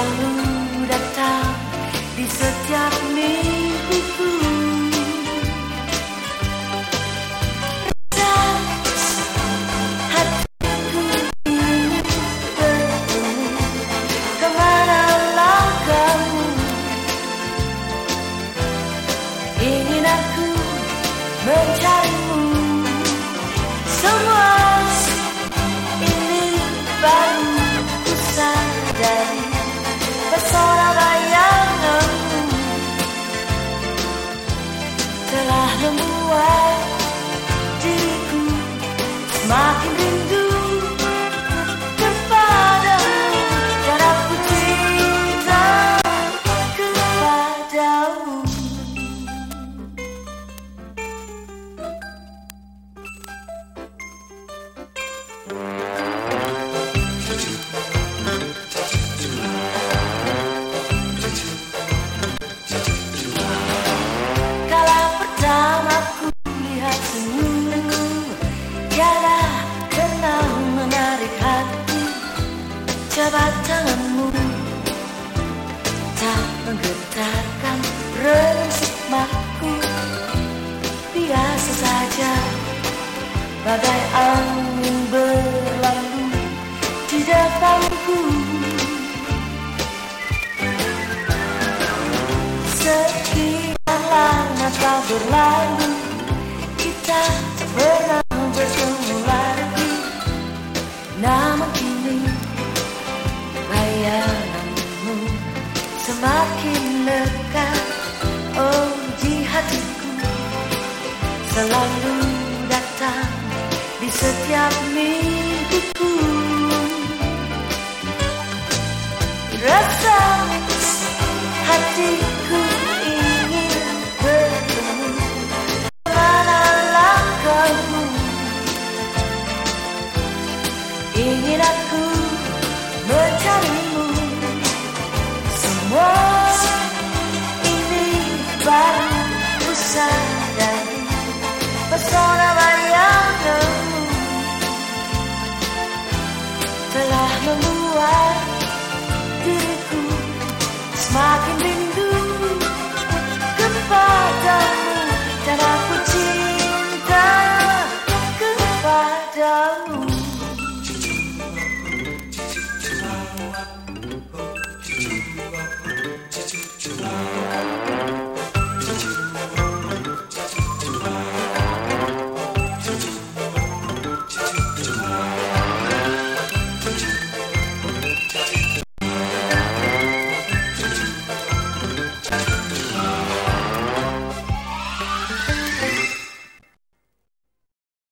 selalu datang di setiap minggu. Semakin rindu kepadamu Dan aku cinta kepadamu berlalu Kita pernah bertemu lagi. Namun kini bayanganmu Semakin lekat Oh di hatiku Selalu datang di setiap minggu.